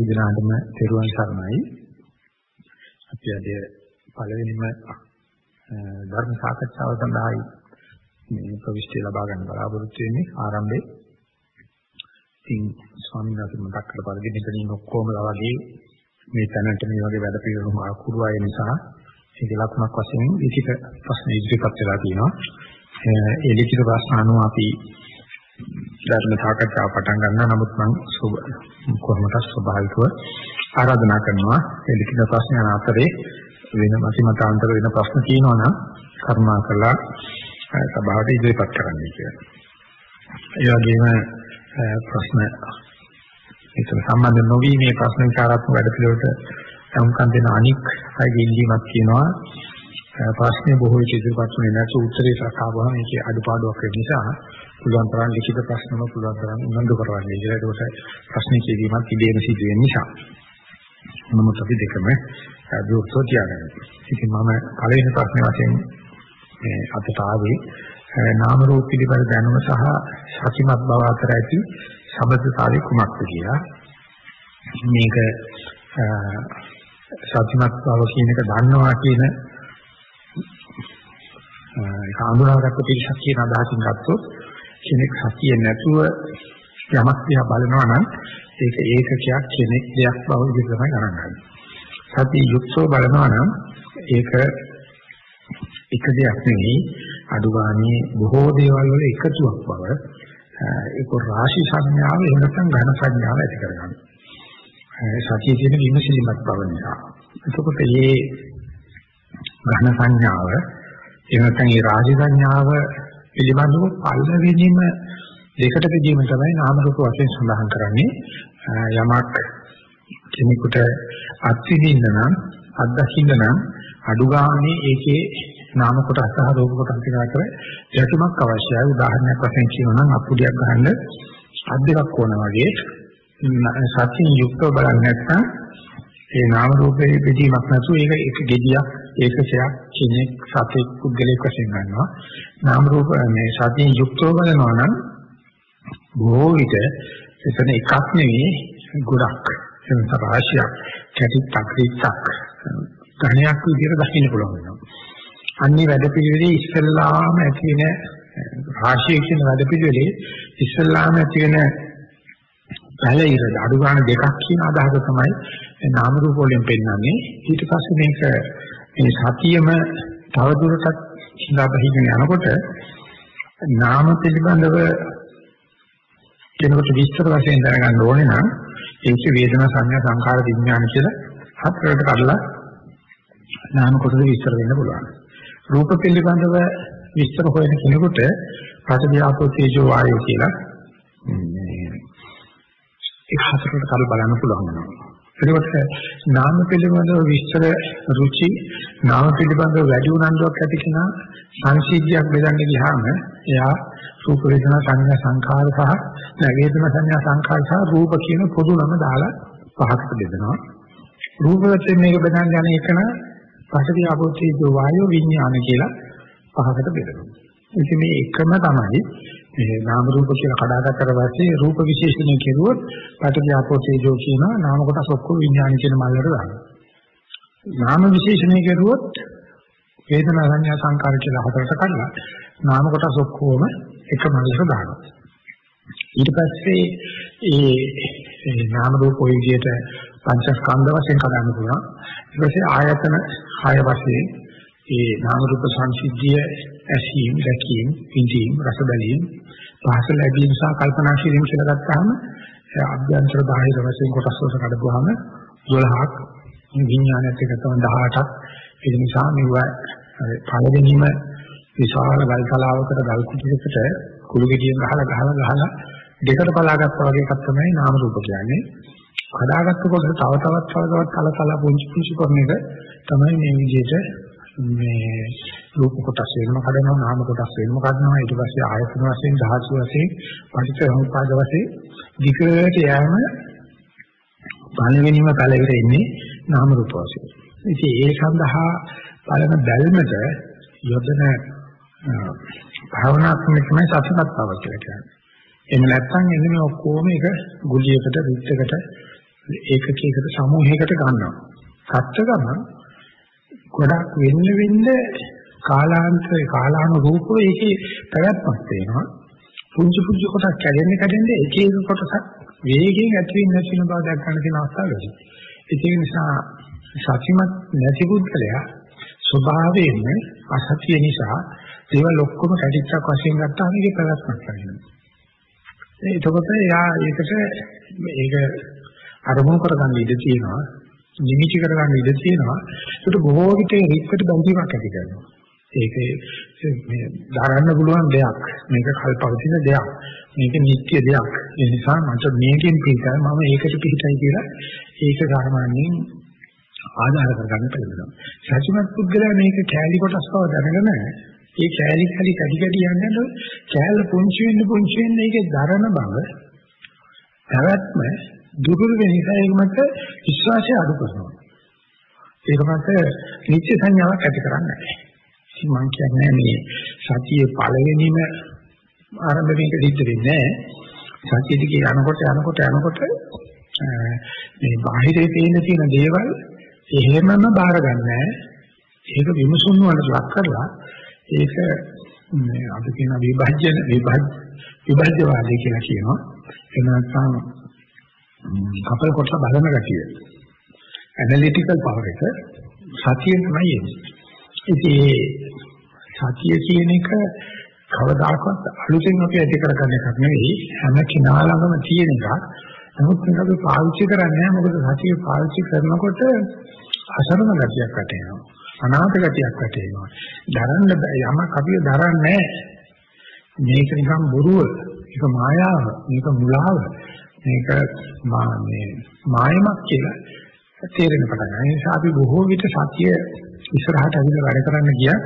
දිනාටම තෙරුවන් සරණයි. අපි අද පළවෙනිම ධර්ම සාකච්ඡාව සඳහායි මේ ප්‍රවිෂ්ටි ලබා ගන්න බලාපොරොත්තු වෙන්නේ ආරම්භයේ. ඉතින් ස්වාමීන් වහන්සේ මතක් කළ පරිදි මෙතනින් ඔක්කොමලා වගේ මේ තැනට මේ වගේ වැඩ පිළිවෙලක් ආකුරු අය නිසා ඒක ලක්ෂණක් වශයෙන් ලිඛිත ප්‍රශ්න ඉදිරිපත් වෙලා තියෙනවා. ඒ ලිඛිත ප්‍රශ්න අනුව අපි ධර්ම සාකච්ඡාව පටන් ගන්නවා. නමුත් මම කොහොමද ස්වභාවිකව ආරාධනා කරනවා ඒ ලිඛිත ප්‍රශ්න අතරේ වෙන මතිමතාන්තර වෙන ප්‍රශ්න තියෙනවා නම් කරුණාකරලා සභාවට ඉදිරිපත් කරන්න කියලා. ඒ වගේම ප්‍රශ්න ඒකට සම්බන්ධ නොවි මේ ප්‍රශ්න විචාරාත්මක වැඩ පිළිවෙලට සම්කම් දෙන අනික් අයගේ ඉල්ලීමක් තියෙනවා. ප්‍රශ්නේ බොහෝ විට ඉදිරිපත් වෙන්නේ නැතු උත්තරේ සකහාවම මේකේ අඩුපාඩුවක් වෙන නිසා පුළුවන් තරම් ලිඛිත ප්‍රශ්නම පුළුවන් තරම් උනන්දු කරවන්නේ. ඒකට ප්‍රශ්නේ කියවීමත් ඉබේම සිදු වෙන නිසා. නමුත් අපි දෙකම දුක්ඛෝ තියාගන්න. ඉතින් මම පළවෙනි ප්‍රශ්නේ වශයෙන් මේ අතට ආවේ නාම රූප පිළිබඳ දැනුම සහ සතිමත් බව අතර ඇති සම්බන්ධතාවය කුමක්ද කියලා. මේක සතිමත් බව කියන එක දන්නවා කියන ඒක අඳුනාගත්ත පිළිසක් කියන අදහසින් ගත්තොත් කෙනෙක් සතිය නැතුව යමක් දිහා බලනවා නම් ඒක ඒකකයක් කෙනෙක් දෙයක් බව විදිහට තමයි ගණන් ගන්නේ. සතිය යුක්තව බලනවා නම් ඒක එක දෙයක් නෙවෙයි අඩුගානේ බොහෝ දේවල් වල එකතුවක් බව ඒක රාශි සංඥාව එහෙම නැත්නම් ඝන සංඥාව ඇති කරගන්නවා. සතිය කියන විමසිලිමත් බව නිසා. එතකොට මේ ඝන සංඥාව එහෙම නැත්නම් මේ රාශි සංඥාව පිළිබඳව පළවෙනිම දෙකට බෙදීම තමයි නාම රූප වශයෙන් සඳහන් කරන්නේ. යමක් කෙනෙකුට අත්විඳින්න නම් අත්දකින්න නම් අඩුගානේ ඒකේ නාම කොටස සහ රූප කොටස අතර යටුමක් අවශ්‍යයි. උදාහරණයක් වශයෙන් කියනවා නම් අපුඩියක් ගන්න අත් දෙකක් ඕන වගේ සත්‍යයෙන් යුක්තව බලන්නේ නැත්නම් ඒ නාම රූපේ බෙදීමක් නැතුව ඒක එක gediyak ඒකසයක් කෙනෙක් සතෙක් පුද්ගලයෙක් වශයෙන් ගන්නවා. නාම රූප මේ සතියෙන් යුක්තව බලනවා නම් බොහෝ විට එතන එකක් නෙවෙයි ගොඩක් එතන රාශියක් කැටික් අක්‍රීච්චක් ධනයක් විදිහට දකින්න පුළුවන් වෙනවා. අන්නේ වැඩ පිළිවෙලේ ඉස්සෙල්ලාම ඇති වෙන රාශිය කියන වැඩ පිළිවෙලේ ඉස්සෙල්ලාම ඇති වෙන පැලිර අඩු ගන්න දෙකක් කියන අදහස තමයි නාම රූප වලින් පෙන්වන්නේ. ඊට පස්සේ මේක මේ සතියම තවදුරටත් හිඳා බහිගෙන යනකොට නාම පිළිබඳව කෙනෙකුට විස්තර වශයෙන් දැනගන්න ඕනේ නම් ඒක වේදනා සංඥා සංකාර විඥාන කියලා හතරකට කඩලා නාම කොටස විස්තර වෙන්න පුළුවන්. රූප පිළිබඳව විස්තර හොයන කෙනෙකුට පටිවිආපෝ තේජෝ වායෝ කියලා ඒ හතරකට කඩලා බලන්න පුළුවන් වෙනවා. එතකොට නාම පිළිබඳව විස්තර රුචි නාම පිළිබඳව වැඩි උනන්දුවක් ඇති කෙනා සංසිද්ධියක් බෙදන්න ගියාම එයා රූප වේදනා සංඥා සංඛාර සහ වේදනා සංඥා සංඛාර සහ රූප කියන පොදු නම දාලා පහකට බෙදනවා. රූප වශයෙන් මේක බෙදන්න යන එකන පඨවි ආපෝතේජෝ වායෝ විඥාන කියලා පහකට බෙදනවා. ඉතින් මේ එකම තමයි මේ නාම රූප කියලා කඩාගත්තට පස්සේ රූප විශේෂණය කෙරුවොත් පඨවි ආපෝතේජෝ කියන නාම කොටස් ඔක්කොම විඥාන කියන මල්ලට දානවා නාම විශේෂණය කෙරුවොත් වේදනා සංඥා සංකාර කියලා හතරට කඩලා නාම කොටස් ඔක්කොම එක මනසට දානවා. ඊට පස්සේ ඒ නාම රූප ඔය විදිහට පංචස්කන්ධ වශයෙන් කඩන්න පුළුවන්. ඊට පස්සේ ආයතන හය වශයෙන් ඒ නාම රූප සංසිද්ධිය ඇසීම්, දැකීම්, විඳීම්, රස බැලීම්, පහස ලැබීම සහ කල්පනා කිරීම කියලා ගත්තාම අභ්‍යන්තර බාහිර වශයෙන් කොටස් වලට කඩපුවාම 12ක් විඥානයත් එක්ක තමයි 18ක් ඒ නිසා මෙව පළවෙනිම විශාල ගල් තලාවකට ගල් කුටියකට කුළු ගෙඩියෙන් ගහලා ගහලා ගහලා දෙකට බලාගත්තා වගේ එකක් තමයි නාම රූප කියන්නේ. කඩාගත්ත කොට තව තවත් තව තවත් කල කල පුංචි පුංචි කරන එක තමයි මේ විදිහට මේ රූප කොටස් වෙනම කඩනවා නාම කොටස් වෙනම කඩනවා ඊට පස්සේ ආයතන වශයෙන් ධාතු වශයෙන් පටිච්චසමුප්පාද වශයෙන් විකරයට යෑම පළවෙනිම පළවිර ඉන්නේ නාම රූප වශයෙන්. ඉතින් ඒ සඳහා බලන බැල්මට යොදන භාවනා ක්‍රමය තමයි සතිපත් බව කියලා කියන්නේ. එහෙම නැත්නම් එන්නේ මේ ඔක්කොම එක ගුලියකට විත්තකට ඒකකයකට සමූහයකට ගන්නවා. සත්‍ය ගමන් ගොඩක් වෙන්න වෙන්න කාලාන්තරේ කාලානුරූපව ඒකේ පැවැත්මක් වෙනවා. පුංචි පුංචි කොටස් කැඩෙන්න කැඩෙන්න එක එක කොටසක් වේගයෙන් ඇති වෙන නැති වෙන බව දැක් ගන්න තියෙන අවස්ථාවලදී. ඒක නිසා සත්‍යමත් නැති පුද්ගලයා ස්වභාවයෙන්ම අසත්‍ය නිසා දේවල් ඔක්කොම කැටිච්චක් වශයෙන් ගත්තාම ඒකේ පැවැත්මක් ලැබෙනවා. එතකොට එයා ඒකට මේක අරමුණු කරගන්න ඉඩ තියෙනවා. නිමිති කරගන්න ඉඩ තියෙනවා. ඒකට බොහෝ විට රික්කට බැඳීමක් ඇති කරනවා. ඒක මේ දරන්න පුළුවන් දෙයක්. මේක කල්පවතින දෙයක්. මේක නිත්‍ය දෙයක්. ඒ නිසා මට මේකෙන් පිටයි මම ඒකට පිටයි කියලා ඒක සාමාන්‍යයෙන් ආධාර කරගන්න පුළුවන්. සත්‍යමත් පුද්ගලයා මේක කෑලි කොටස් බව දැනගෙන ඒ කෑලි කැලි කැඩි කැඩි යනකොට කෑල්ල පුංචි වෙන්න පුංචි වෙන්න ඒකේ දරන බව පැවැත්ම දුර්වල වෙන නිසා ඒක මත විශ්වාසය අඩු කරනවා. ඒක මත නිත්‍ය සංඥාවක් ඇති කරන්නේ නැහැ. ඉතින් මම කියන්නේ මේ සතියේ පළවෙනිම ආරම්භණයක සිද්ධ වෙන්නේ නැහැ. සතිය දිගේ යනකොට යනකොට යනකොට මේ බාහිරේ පේන තියෙන දේවල් එහෙමම බාර ගන්නෑ. ඒක විමසුම් වලට ලක් කරලා ඒක අපි කියන විභජන විභජ විභජ්‍යවාදී කියලා කියනවා. එහෙම නැත්නම් කපල් කොට බලන ගතිය. ඇනලිටිකල් පවර් එක සතියෙන් තමයි එන්නේ. ඉතින් සතිය කියන එක කවදාකවත් අලුතෙන් අපි ඇති කරගන්න එකක් නෙවෙයි හැම කෙනා ළඟම තියෙන එකක්. නමුත් මේක අපි පාවිච්චි කරන්නේ නැහැ මොකද සතිය පාවිච්චි කරනකොට අසරණ ගතියක් වැටෙනවා. අනාථ ගතියක් වැටෙනවා. දරන්න යමක් අපි දරන්නේ මේක නිකන් බොරුව, මේක මායාව, මේක මුලාව, මේක මේ මායමක් කියලා තේරෙන පටන් ගන්නවා. ඒ නිසා අපි බොහෝ විට සතිය ඉස්සරහට අදින වැඩ කරන්න ගියා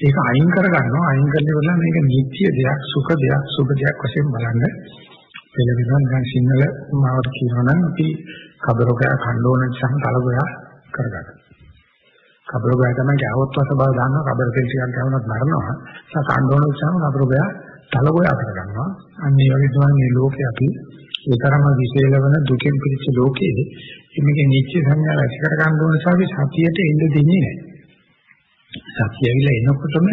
ඒක අයින් කරගන්නවා අයින් කරලා මේක නිත්‍ය දෙයක් සුඛ දෙයක් සුභ දෙයක් වශයෙන් බලන්න පෙළවෙනවා නිකන් සිංහල මාවට කියනවා නම් අපි කබරෝගය කණ්ඩෝන නිසා කලබල කරගන්න. කබරෝගය තමයි ගැවොත් වස බව දානවා කබර තෙල් ටිකක් ගවනත් මරනවා. ඒක කණ්ඩෝන නිසා කබරෝගය තලගොය කරගන්නවා. අන්න ඒ වගේ තමයි මේ ලෝකේ අපි ඒ තරම විශේෂවන දුකෙන් පිරිච්ච ලෝකයේ මේකේ නිත්‍ය සංඥා රැස් කර ගන්න ඕන නිසා අපි සතියට එන්න දෙන්නේ නැහැ. සතිය ඇවිල්ලා එනකොටම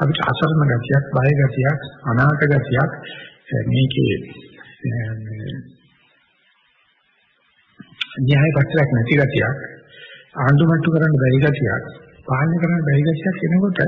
අපිට අසරණ ගතියක්, බය ගතියක්, අනාථ ගතියක් මේකේ න්‍යාය පත්‍රයක් නැති ගතියක්, ආණ්ඩුමට්ටු කරන්න බැරි ගතියක්, පාලනය කරන්න බැරි ගතියක් එනකොට